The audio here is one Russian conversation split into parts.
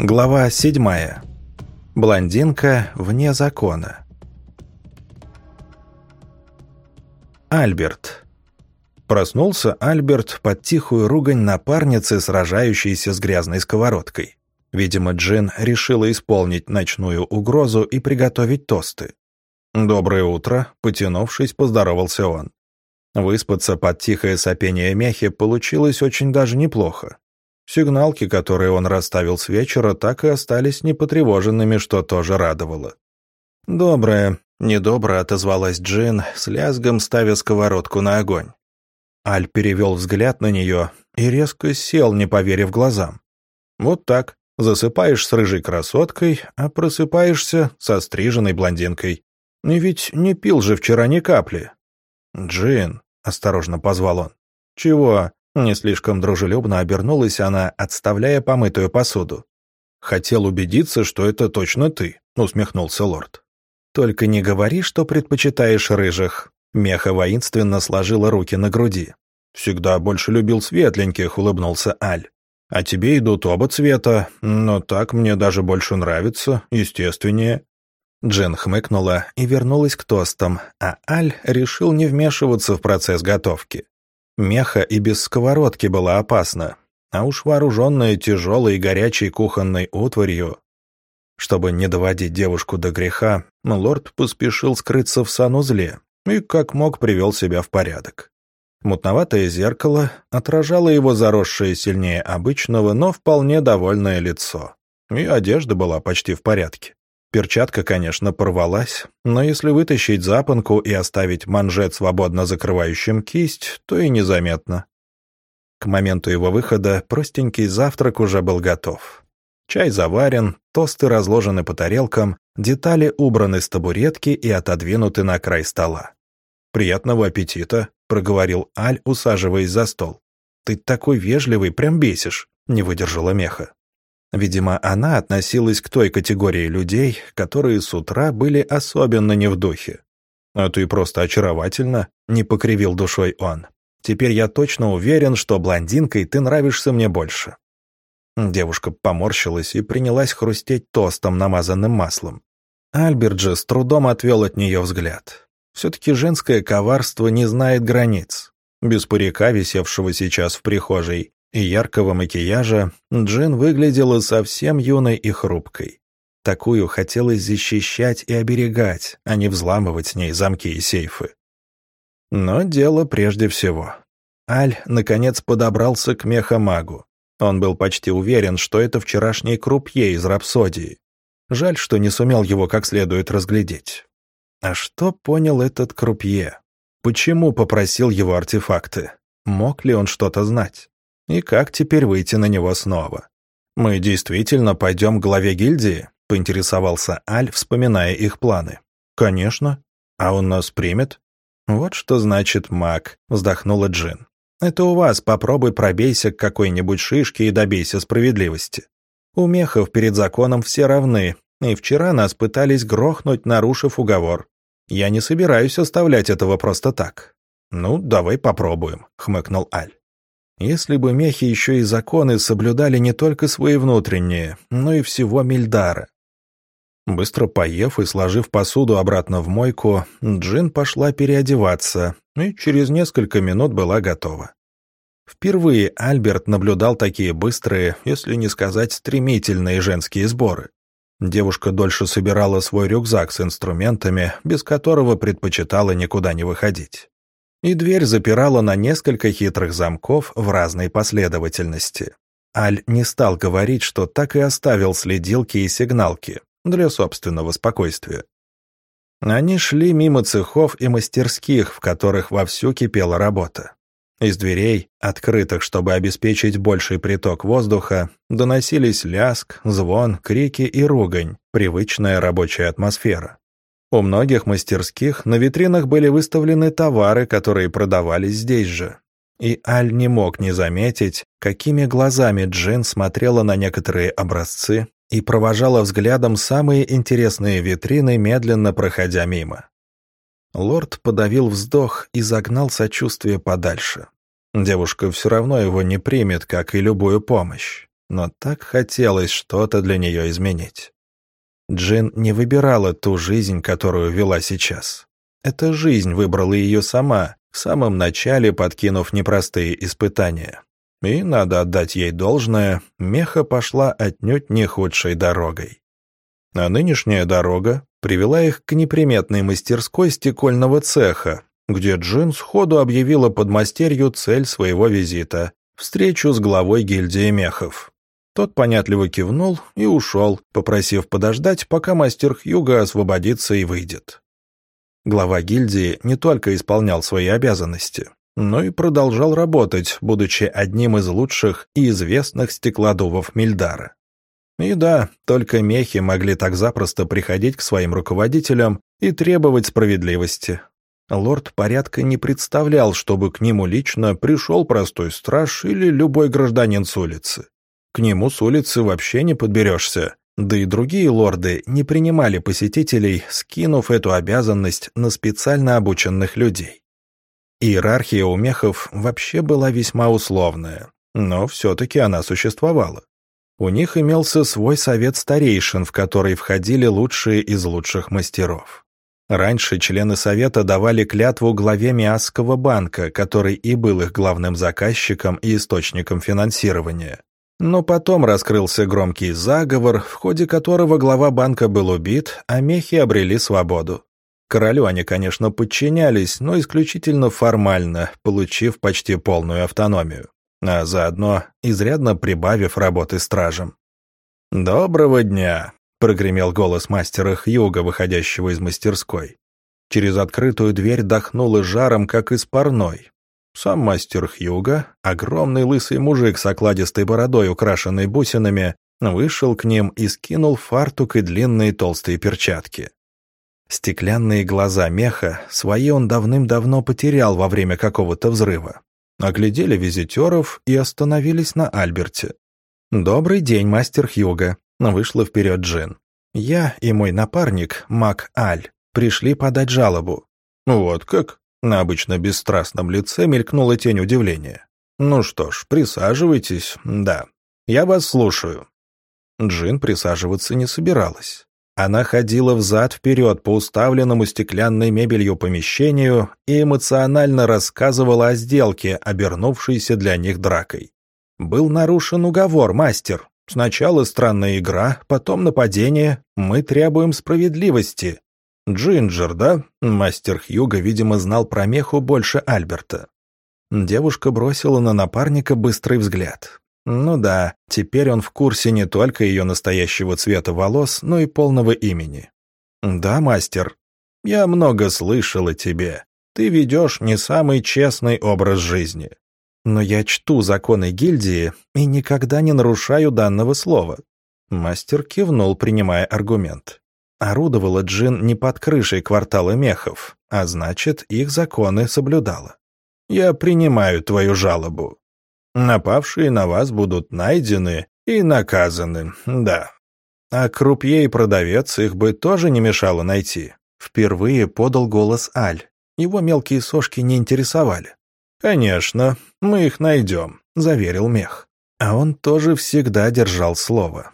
Глава 7. Блондинка вне закона. Альберт. Проснулся Альберт под тихую ругань напарницы, сражающейся с грязной сковородкой. Видимо, Джин решила исполнить ночную угрозу и приготовить тосты. «Доброе утро», — потянувшись, поздоровался он. Выспаться под тихое сопение мехи получилось очень даже неплохо. Сигналки, которые он расставил с вечера, так и остались непотревоженными, что тоже радовало. «Доброе», — недобро отозвалась Джин, с лязгом ставя сковородку на огонь. Аль перевел взгляд на нее и резко сел, не поверив глазам. «Вот так. Засыпаешь с рыжей красоткой, а просыпаешься со стриженной блондинкой. И ведь не пил же вчера ни капли». «Джин», — осторожно позвал он. «Чего?» Не слишком дружелюбно обернулась она, отставляя помытую посуду. «Хотел убедиться, что это точно ты», — усмехнулся лорд. «Только не говори, что предпочитаешь рыжих». Меха воинственно сложила руки на груди. «Всегда больше любил светленьких», — улыбнулся Аль. «А тебе идут оба цвета, но так мне даже больше нравится, естественнее». Джен хмыкнула и вернулась к тостам, а Аль решил не вмешиваться в процесс готовки. Меха и без сковородки была опасна, а уж вооруженная тяжелой и горячей кухонной утварью. Чтобы не доводить девушку до греха, лорд поспешил скрыться в санузле и как мог привел себя в порядок. Мутноватое зеркало отражало его заросшее сильнее обычного, но вполне довольное лицо. И одежда была почти в порядке. Перчатка, конечно, порвалась, но если вытащить запонку и оставить манжет свободно закрывающим кисть, то и незаметно. К моменту его выхода простенький завтрак уже был готов. Чай заварен, тосты разложены по тарелкам, детали убраны с табуретки и отодвинуты на край стола. «Приятного аппетита», — проговорил Аль, усаживаясь за стол. «Ты такой вежливый, прям бесишь», — не выдержала меха. Видимо, она относилась к той категории людей, которые с утра были особенно не в духе. «А ты просто очаровательна», — не покривил душой он. «Теперь я точно уверен, что блондинкой ты нравишься мне больше». Девушка поморщилась и принялась хрустеть тостом, намазанным маслом. Альберт же с трудом отвел от нее взгляд. Все-таки женское коварство не знает границ. Без парика, висевшего сейчас в прихожей, и яркого макияжа Джин выглядела совсем юной и хрупкой. Такую хотелось защищать и оберегать, а не взламывать с ней замки и сейфы. Но дело прежде всего. Аль, наконец, подобрался к мехамагу. Он был почти уверен, что это вчерашний крупье из «Рапсодии». Жаль, что не сумел его как следует разглядеть. А что понял этот крупье? Почему попросил его артефакты? Мог ли он что-то знать? И как теперь выйти на него снова? «Мы действительно пойдем к главе гильдии?» — поинтересовался Аль, вспоминая их планы. «Конечно. А он нас примет?» «Вот что значит маг», — вздохнула Джин. «Это у вас попробуй пробейся к какой-нибудь шишке и добейся справедливости. У мехов перед законом все равны, и вчера нас пытались грохнуть, нарушив уговор. Я не собираюсь оставлять этого просто так». «Ну, давай попробуем», — хмыкнул Аль. Если бы мехи еще и законы соблюдали не только свои внутренние, но и всего Мильдара. Быстро поев и сложив посуду обратно в мойку, Джин пошла переодеваться и через несколько минут была готова. Впервые Альберт наблюдал такие быстрые, если не сказать стремительные женские сборы. Девушка дольше собирала свой рюкзак с инструментами, без которого предпочитала никуда не выходить и дверь запирала на несколько хитрых замков в разной последовательности. Аль не стал говорить, что так и оставил следилки и сигналки для собственного спокойствия. Они шли мимо цехов и мастерских, в которых вовсю кипела работа. Из дверей, открытых, чтобы обеспечить больший приток воздуха, доносились ляск, звон, крики и ругань, привычная рабочая атмосфера. У многих мастерских на витринах были выставлены товары, которые продавались здесь же. И Аль не мог не заметить, какими глазами Джин смотрела на некоторые образцы и провожала взглядом самые интересные витрины, медленно проходя мимо. Лорд подавил вздох и загнал сочувствие подальше. Девушка все равно его не примет, как и любую помощь. но так хотелось что-то для нее изменить. Джин не выбирала ту жизнь, которую вела сейчас. Эта жизнь выбрала ее сама, в самом начале подкинув непростые испытания. И, надо отдать ей должное, Меха пошла отнюдь не худшей дорогой. А нынешняя дорога привела их к неприметной мастерской стекольного цеха, где Джин сходу объявила подмастерью цель своего визита – встречу с главой гильдии мехов. Тот понятливо кивнул и ушел, попросив подождать, пока мастер Хьюга освободится и выйдет. Глава гильдии не только исполнял свои обязанности, но и продолжал работать, будучи одним из лучших и известных стеклодувов Мильдара. И да, только мехи могли так запросто приходить к своим руководителям и требовать справедливости. Лорд порядка не представлял, чтобы к нему лично пришел простой страж или любой гражданин с улицы. К нему с улицы вообще не подберешься, да и другие лорды не принимали посетителей, скинув эту обязанность на специально обученных людей. Иерархия у мехов вообще была весьма условная, но все-таки она существовала. У них имелся свой совет старейшин, в который входили лучшие из лучших мастеров. Раньше члены совета давали клятву главе Миасского банка, который и был их главным заказчиком и источником финансирования. Но потом раскрылся громкий заговор, в ходе которого глава банка был убит, а мехи обрели свободу. Королю они, конечно, подчинялись, но исключительно формально, получив почти полную автономию а заодно изрядно прибавив работы стражем. «Доброго дня!» — прогремел голос мастера Хьюга, выходящего из мастерской. Через открытую дверь дохнуло жаром, как из парной. Сам мастер Хьюга, огромный лысый мужик с окладистой бородой, украшенной бусинами, вышел к ним и скинул фартук и длинные толстые перчатки. Стеклянные глаза меха свои он давным-давно потерял во время какого-то взрыва оглядели визитеров и остановились на Альберте. «Добрый день, мастер Хьюга», — вышла вперед Джин. «Я и мой напарник, Мак Аль, пришли подать жалобу». «Вот как?» — на обычно бесстрастном лице мелькнула тень удивления. «Ну что ж, присаживайтесь, да. Я вас слушаю». Джин присаживаться не собиралась. Она ходила взад-вперед по уставленному стеклянной мебелью помещению и эмоционально рассказывала о сделке, обернувшейся для них дракой. «Был нарушен уговор, мастер. Сначала странная игра, потом нападение. Мы требуем справедливости». «Джинджер, да?» Мастер Хьюга, видимо, знал про меху больше Альберта. Девушка бросила на напарника быстрый взгляд. Ну да, теперь он в курсе не только ее настоящего цвета волос, но и полного имени. Да, мастер, я много слышал о тебе. Ты ведешь не самый честный образ жизни. Но я чту законы гильдии и никогда не нарушаю данного слова. Мастер кивнул, принимая аргумент. Орудовала Джин не под крышей квартала мехов, а значит, их законы соблюдала. «Я принимаю твою жалобу. Напавшие на вас будут найдены и наказаны, да. А крупье и продавец их бы тоже не мешало найти. Впервые подал голос Аль. Его мелкие сошки не интересовали. «Конечно, мы их найдем», — заверил Мех. А он тоже всегда держал слово.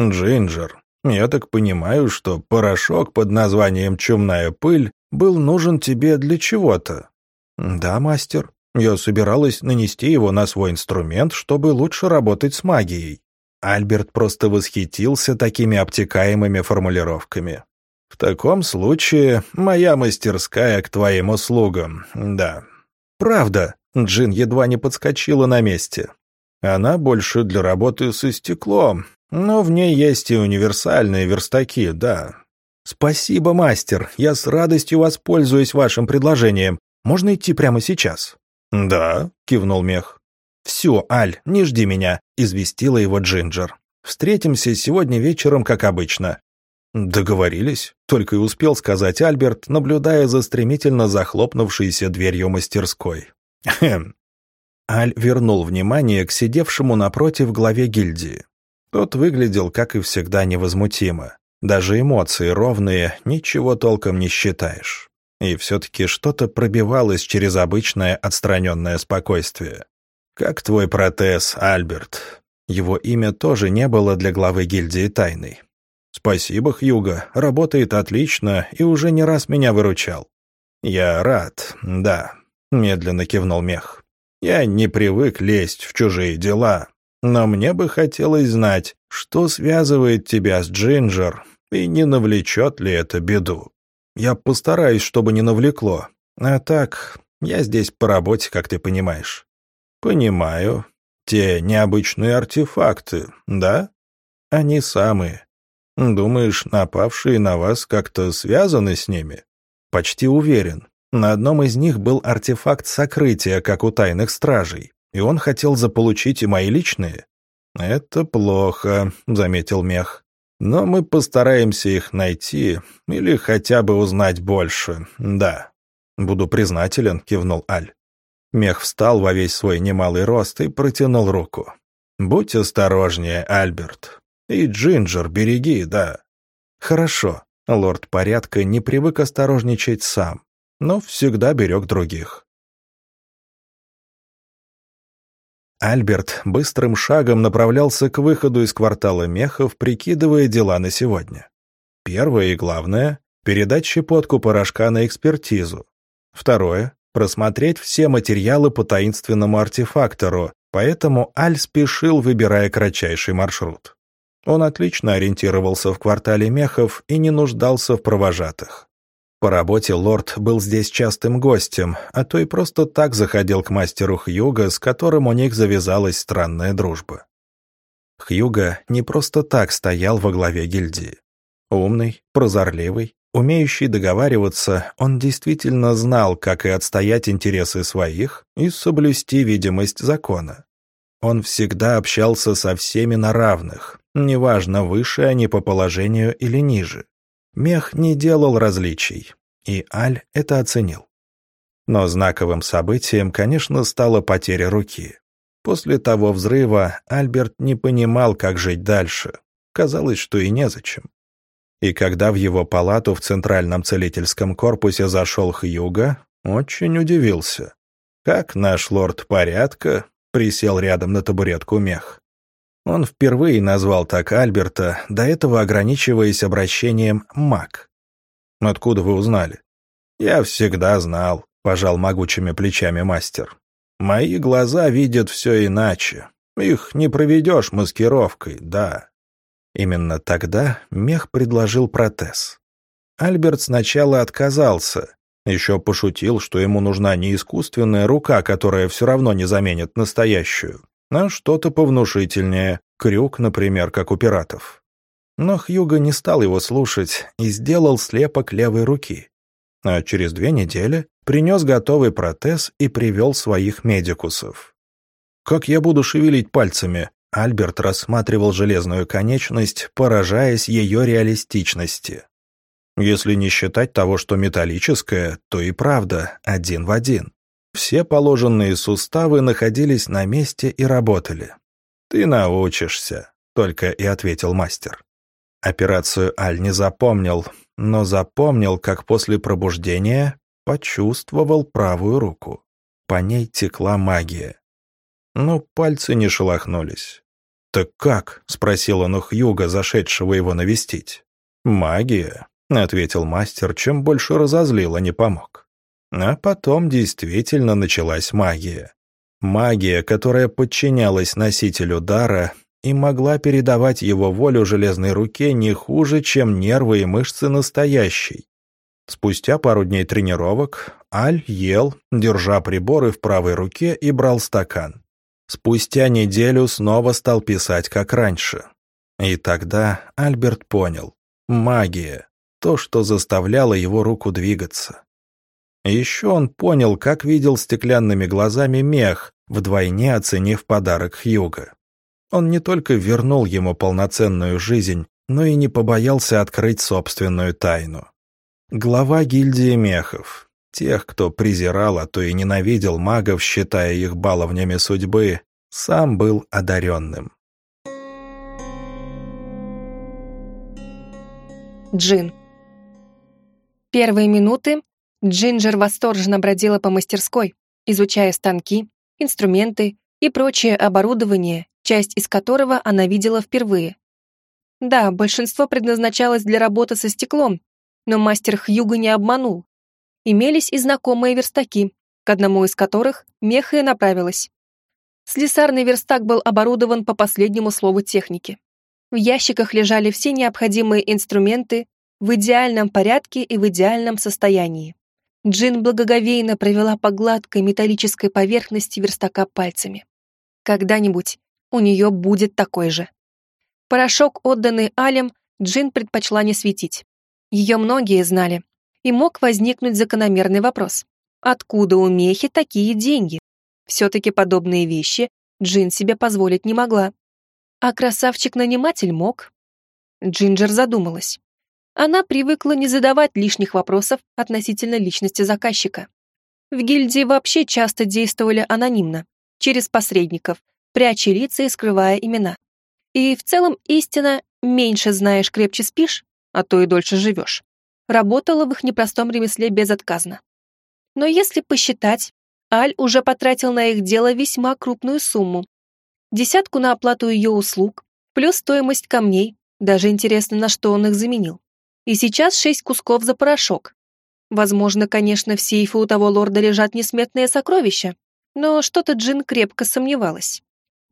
«Джинджер, я так понимаю, что порошок под названием «Чумная пыль» был нужен тебе для чего-то?» «Да, мастер», я собиралась нанести его на свой инструмент, чтобы лучше работать с магией. Альберт просто восхитился такими обтекаемыми формулировками. «В таком случае моя мастерская к твоим услугам, да». «Правда», — Джин едва не подскочила на месте. «Она больше для работы со стеклом, но в ней есть и универсальные верстаки, да». «Спасибо, мастер, я с радостью воспользуюсь вашим предложением. Можно идти прямо сейчас?» «Да», — кивнул мех. «Все, Аль, не жди меня», — известила его Джинджер. «Встретимся сегодня вечером, как обычно». «Договорились», — только и успел сказать Альберт, наблюдая за стремительно захлопнувшейся дверью мастерской. «Хм». Аль вернул внимание к сидевшему напротив главе гильдии. Тот выглядел, как и всегда, невозмутимо. Даже эмоции ровные, ничего толком не считаешь. И все-таки что-то пробивалось через обычное отстраненное спокойствие. «Как твой протез, Альберт?» Его имя тоже не было для главы гильдии тайной. «Спасибо, Хьюго, работает отлично и уже не раз меня выручал». «Я рад, да», — медленно кивнул Мех. «Я не привык лезть в чужие дела, но мне бы хотелось знать, что связывает тебя с Джинджер и не навлечет ли это беду. Я постараюсь, чтобы не навлекло. А так, я здесь по работе, как ты понимаешь». «Понимаю. Те необычные артефакты, да?» «Они самые. Думаешь, напавшие на вас как-то связаны с ними?» «Почти уверен. На одном из них был артефакт сокрытия, как у тайных стражей, и он хотел заполучить и мои личные». «Это плохо», — заметил Мех. «Но мы постараемся их найти или хотя бы узнать больше, да». «Буду признателен», — кивнул Аль. Мех встал во весь свой немалый рост и протянул руку. «Будь осторожнее, Альберт. И Джинджер береги, да». «Хорошо». Лорд порядка не привык осторожничать сам, но всегда берег других. Альберт быстрым шагом направлялся к выходу из квартала мехов, прикидывая дела на сегодня. Первое и главное — передать щепотку порошка на экспертизу. Второе просмотреть все материалы по таинственному артефактору, поэтому Аль спешил, выбирая кратчайший маршрут. Он отлично ориентировался в квартале мехов и не нуждался в провожатых. По работе лорд был здесь частым гостем, а то и просто так заходил к мастеру Хьюга, с которым у них завязалась странная дружба. Хьюга не просто так стоял во главе гильдии. Умный, прозорливый, Умеющий договариваться, он действительно знал, как и отстоять интересы своих и соблюсти видимость закона. Он всегда общался со всеми на равных, неважно, выше они по положению или ниже. Мех не делал различий, и Аль это оценил. Но знаковым событием, конечно, стала потеря руки. После того взрыва Альберт не понимал, как жить дальше. Казалось, что и незачем. И когда в его палату в центральном целительском корпусе зашел Хьюга, очень удивился. Как наш лорд порядка присел рядом на табуретку мех. Он впервые назвал так Альберта, до этого ограничиваясь обращением «маг». «Откуда вы узнали?» «Я всегда знал», — пожал могучими плечами мастер. «Мои глаза видят все иначе. Их не проведешь маскировкой, да. Именно тогда мех предложил протез. Альберт сначала отказался, еще пошутил, что ему нужна не искусственная рука, которая все равно не заменит настоящую, а что-то повнушительнее, крюк, например, как у пиратов. Но Хьюго не стал его слушать и сделал слепок левой руки. А через две недели принес готовый протез и привел своих медикусов. «Как я буду шевелить пальцами?» Альберт рассматривал железную конечность, поражаясь ее реалистичности. Если не считать того, что металлическое, то и правда один в один. Все положенные суставы находились на месте и работали. «Ты научишься», — только и ответил мастер. Операцию Аль не запомнил, но запомнил, как после пробуждения почувствовал правую руку. По ней текла магия но пальцы не шелохнулись. «Так как?» — спросил он у Хьюга, зашедшего его навестить. «Магия», — ответил мастер, чем больше разозлил, а не помог. А потом действительно началась магия. Магия, которая подчинялась носителю дара и могла передавать его волю железной руке не хуже, чем нервы и мышцы настоящей. Спустя пару дней тренировок Аль ел, держа приборы в правой руке и брал стакан. Спустя неделю снова стал писать как раньше. И тогда Альберт понял. Магия. То, что заставляло его руку двигаться. Еще он понял, как видел стеклянными глазами мех, вдвойне оценив подарок Хьюга. Он не только вернул ему полноценную жизнь, но и не побоялся открыть собственную тайну. Глава гильдии мехов, Тех, кто презирал, а то и ненавидел магов, считая их баловнями судьбы, сам был одаренным. Джин. Первые минуты Джинджер восторженно бродила по мастерской, изучая станки, инструменты и прочее оборудование, часть из которого она видела впервые. Да, большинство предназначалось для работы со стеклом, но мастер Хьюга не обманул. Имелись и знакомые верстаки, к одному из которых Меха и направилась. Слесарный верстак был оборудован по последнему слову техники. В ящиках лежали все необходимые инструменты в идеальном порядке и в идеальном состоянии. Джин благоговейно провела по гладкой металлической поверхности верстака пальцами. Когда-нибудь у нее будет такой же. Порошок, отданный Алем, Джин предпочла не светить. Ее многие знали. И мог возникнуть закономерный вопрос. Откуда у Мехи такие деньги? Все-таки подобные вещи Джин себе позволить не могла. А красавчик-наниматель мог. Джинджер задумалась. Она привыкла не задавать лишних вопросов относительно личности заказчика. В гильдии вообще часто действовали анонимно, через посредников, пряча лица и скрывая имена. И в целом истина «меньше знаешь, крепче спишь», а то и дольше живешь, работала в их непростом ремесле безотказно. Но если посчитать, Аль уже потратил на их дело весьма крупную сумму. Десятку на оплату ее услуг, плюс стоимость камней, даже интересно, на что он их заменил. И сейчас шесть кусков за порошок. Возможно, конечно, в сейфе у того лорда лежат несметные сокровища, но что-то Джин крепко сомневалась.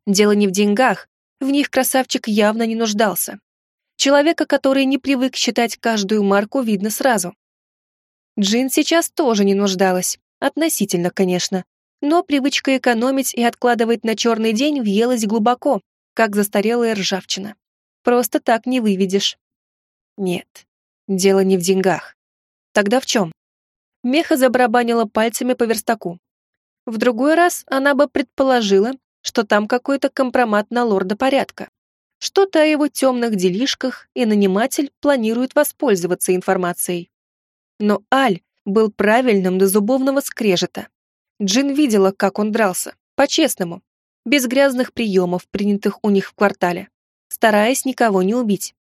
Дело не в деньгах, в них красавчик явно не нуждался. Человека, который не привык считать каждую марку, видно сразу. Джин сейчас тоже не нуждалась, относительно, конечно, но привычка экономить и откладывать на черный день въелась глубоко, как застарелая ржавчина. Просто так не выведешь. Нет, дело не в деньгах. Тогда в чем? Меха забарабанила пальцами по верстаку. В другой раз она бы предположила, что там какой-то компромат на лорда порядка. Что-то о его темных делишках, и наниматель планирует воспользоваться информацией. Но Аль был правильным до зубовного скрежета. Джин видела, как он дрался, по-честному, без грязных приемов, принятых у них в квартале, стараясь никого не убить.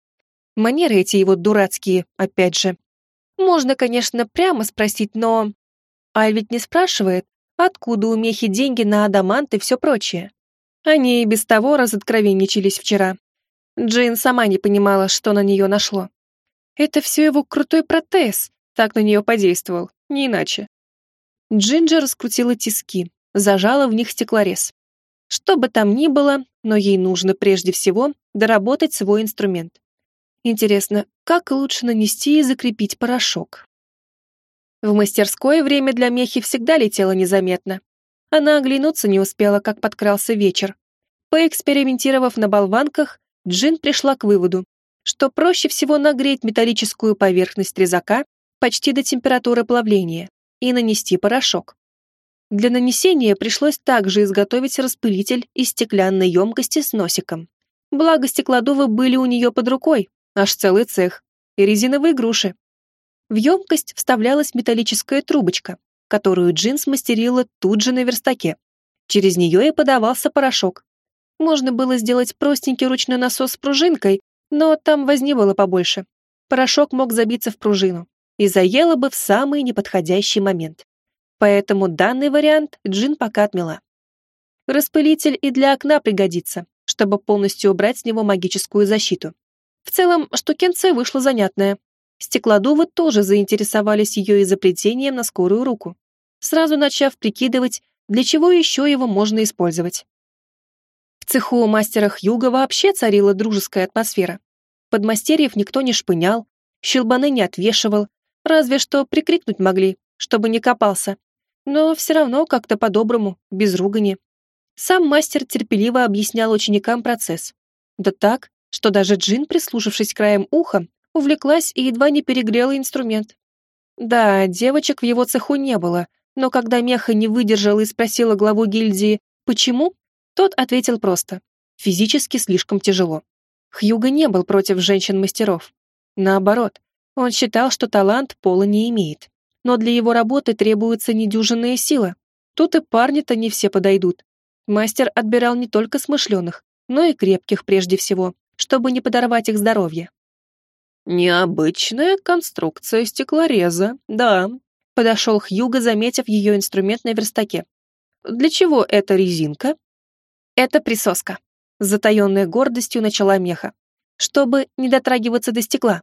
Манеры эти его дурацкие, опять же. Можно, конечно, прямо спросить, но... Аль ведь не спрашивает, Откуда у Мехи деньги на адамант и все прочее? Они и без того разоткровенничались вчера. Джейн сама не понимала, что на нее нашло. Это все его крутой протез, так на нее подействовал, не иначе. Джинджер раскрутила тиски, зажала в них стеклорез. Что бы там ни было, но ей нужно прежде всего доработать свой инструмент. Интересно, как лучше нанести и закрепить порошок? В мастерской время для Мехи всегда летело незаметно. Она оглянуться не успела, как подкрался вечер. Поэкспериментировав на болванках, Джин пришла к выводу, что проще всего нагреть металлическую поверхность резака почти до температуры плавления и нанести порошок. Для нанесения пришлось также изготовить распылитель из стеклянной емкости с носиком. Благо стеклодувы были у нее под рукой, аж целый цех, и резиновые груши. В емкость вставлялась металлическая трубочка, которую Джин смастерила тут же на верстаке. Через нее и подавался порошок. Можно было сделать простенький ручной насос с пружинкой, но там возни было побольше. Порошок мог забиться в пружину и заело бы в самый неподходящий момент. Поэтому данный вариант Джин пока отмела. Распылитель и для окна пригодится, чтобы полностью убрать с него магическую защиту. В целом, штукенция вышла занятная, Стеклодувы тоже заинтересовались ее изобретением на скорую руку, сразу начав прикидывать, для чего еще его можно использовать. В цеху у мастера Хьюга вообще царила дружеская атмосфера. Подмастерьев никто не шпынял, щелбаны не отвешивал, разве что прикрикнуть могли, чтобы не копался. Но все равно как-то по-доброму, без ругани. Сам мастер терпеливо объяснял ученикам процесс. Да так, что даже Джин, прислушавшись краем уха, увлеклась и едва не перегрела инструмент. Да, девочек в его цеху не было, но когда Меха не выдержала и спросила главу гильдии «почему?», тот ответил просто «физически слишком тяжело». Хьюго не был против женщин-мастеров. Наоборот, он считал, что талант пола не имеет. Но для его работы требуется недюжинная сила. Тут и парни-то не все подойдут. Мастер отбирал не только смышленых, но и крепких прежде всего, чтобы не подорвать их здоровье. «Необычная конструкция стеклореза, да», — подошел Хьюго, заметив ее инструмент на верстаке. «Для чего эта резинка?» «Это присоска». С затаенной гордостью начала меха. Чтобы не дотрагиваться до стекла.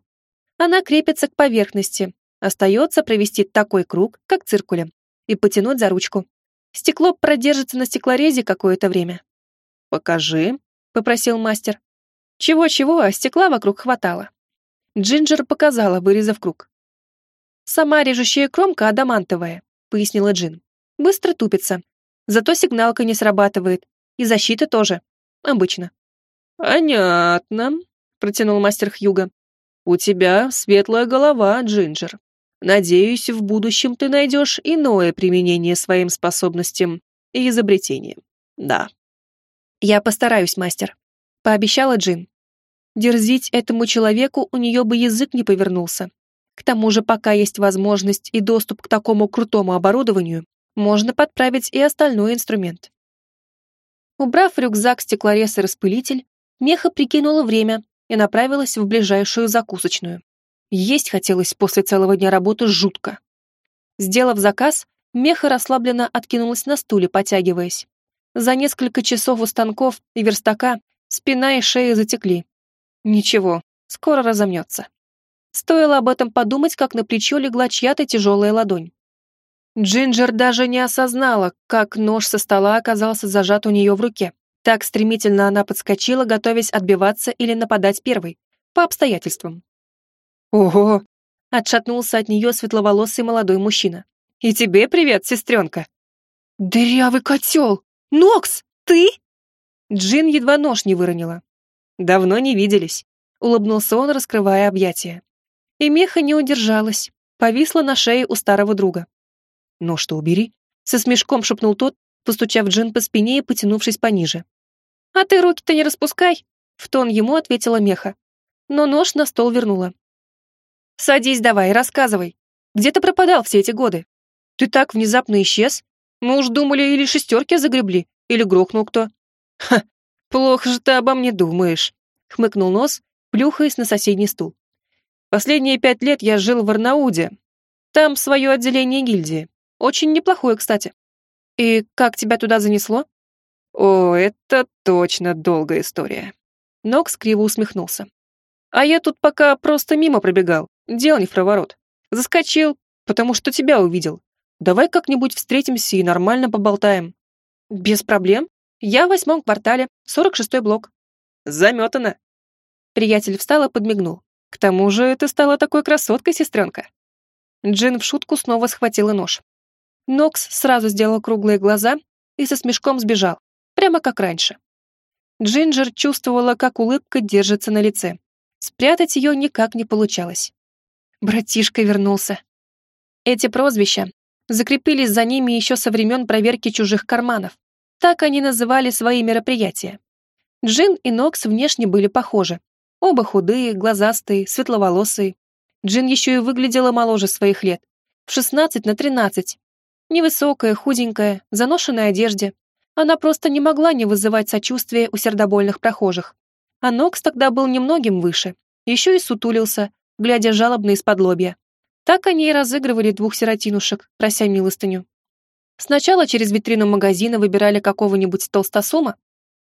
Она крепится к поверхности. Остается провести такой круг, как циркулем, и потянуть за ручку. Стекло продержится на стеклорезе какое-то время. «Покажи», — попросил мастер. Чего-чего, а стекла вокруг хватало. Джинджер показала, вырезав круг. «Сама режущая кромка адамантовая», — пояснила Джин. «Быстро тупится. Зато сигналка не срабатывает. И защита тоже. Обычно». «Понятно», — протянул мастер Хьюга. «У тебя светлая голова, Джинджер. Надеюсь, в будущем ты найдешь иное применение своим способностям и изобретениям. Да». «Я постараюсь, мастер», — пообещала Джин. Дерзить этому человеку у нее бы язык не повернулся. К тому же, пока есть возможность и доступ к такому крутому оборудованию, можно подправить и остальной инструмент. Убрав рюкзак, стеклорез и распылитель, Меха прикинула время и направилась в ближайшую закусочную. Есть хотелось после целого дня работы жутко. Сделав заказ, Меха расслабленно откинулась на стуле, потягиваясь. За несколько часов у станков и верстака спина и шея затекли. Ничего, скоро разомнется. Стоило об этом подумать, как на плечо легла чья-то тяжелая ладонь. Джинджер даже не осознала, как нож со стола оказался зажат у нее в руке. Так стремительно она подскочила, готовясь отбиваться или нападать первой, по обстоятельствам. «Ого!» — отшатнулся от нее светловолосый молодой мужчина. «И тебе привет, сестренка!» «Дырявый котел! Нокс, ты?» Джин едва нож не выронила. «Давно не виделись», — улыбнулся он, раскрывая объятия. И Меха не удержалась, повисла на шее у старого друга. «Ну что, убери», — со смешком шепнул тот, постучав Джин по спине и потянувшись пониже. «А ты руки-то не распускай», — в тон ему ответила Меха. Но нож на стол вернула. «Садись давай, рассказывай. Где ты пропадал все эти годы? Ты так внезапно исчез. Мы уж думали, или шестерки загребли, или грохнул кто». «Ха, плохо же ты обо мне думаешь», — хмыкнул нос, плюхаясь на соседний стул. «Последние пять лет я жил в Арнауде. Там свое отделение гильдии. Очень неплохое, кстати. И как тебя туда занесло? О, это точно долгая история. Нокс криво усмехнулся. А я тут пока просто мимо пробегал, дел не в проворот. Заскочил, потому что тебя увидел. Давай как-нибудь встретимся и нормально поболтаем. Без проблем. Я в восьмом квартале, сорок шестой блок. Заметано. Приятель встал и подмигнул. К тому же ты стала такой красоткой, сестренка. Джин в шутку снова схватила нож. Нокс сразу сделал круглые глаза и со смешком сбежал, прямо как раньше. Джинджер чувствовала, как улыбка держится на лице. Спрятать ее никак не получалось. Братишка вернулся. Эти прозвища закрепились за ними еще со времен проверки чужих карманов. Так они называли свои мероприятия. Джин и Нокс внешне были похожи. Оба худые, глазастые, светловолосые. Джин еще и выглядела моложе своих лет. В 16 на 13, Невысокая, худенькая, в заношенной одежде. Она просто не могла не вызывать сочувствия у сердобольных прохожих. А Нокс тогда был немногим выше, еще и сутулился, глядя жалобно из-под лобья. Так они и разыгрывали двух сиротинушек, прося милостыню. Сначала через витрину магазина выбирали какого-нибудь толстосума,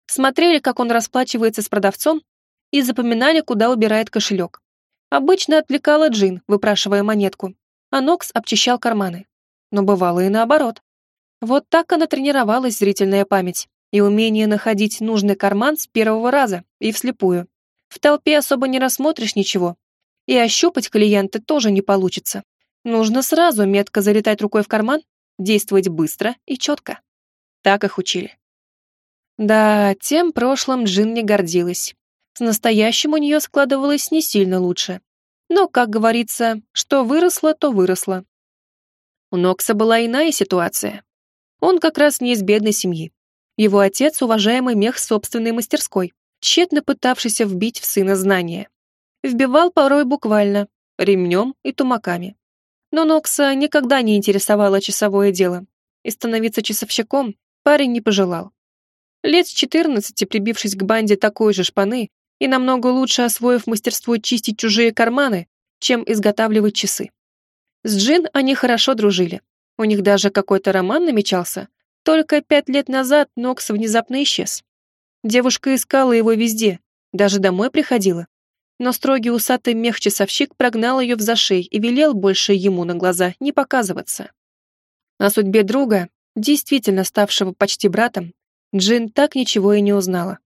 смотрели, как он расплачивается с продавцом, и запоминали, куда убирает кошелек. Обычно отвлекала Джин, выпрашивая монетку, а Нокс обчищал карманы но бывало и наоборот. Вот так она тренировалась зрительная память и умение находить нужный карман с первого раза и вслепую. В толпе особо не рассмотришь ничего, и ощупать клиента тоже не получится. Нужно сразу метко залетать рукой в карман, действовать быстро и четко. Так их учили. Да, тем прошлым Джин не гордилась. С настоящим у нее складывалось не сильно лучше. Но, как говорится, что выросло, то выросло. У Нокса была иная ситуация. Он как раз не из бедной семьи. Его отец — уважаемый мех собственной мастерской, тщетно пытавшийся вбить в сына знания. Вбивал порой буквально, ремнем и тумаками. Но Нокса никогда не интересовало часовое дело, и становиться часовщиком парень не пожелал. Лет с 14, прибившись к банде такой же шпаны и намного лучше освоив мастерство чистить чужие карманы, чем изготавливать часы. С Джин они хорошо дружили. У них даже какой-то роман намечался. Только пять лет назад Нокс внезапно исчез. Девушка искала его везде, даже домой приходила. Но строгий усатый мех-часовщик прогнал ее в зашей и велел больше ему на глаза не показываться. О судьбе друга, действительно ставшего почти братом, Джин так ничего и не узнала.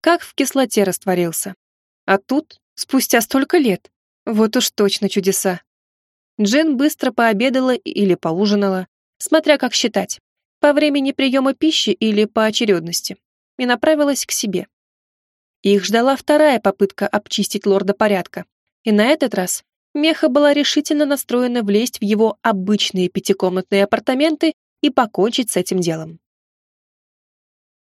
Как в кислоте растворился. А тут, спустя столько лет, вот уж точно чудеса. Джин быстро пообедала или поужинала, смотря как считать, по времени приема пищи или по очередности, и направилась к себе. Их ждала вторая попытка обчистить лорда порядка, и на этот раз Меха была решительно настроена влезть в его обычные пятикомнатные апартаменты и покончить с этим делом.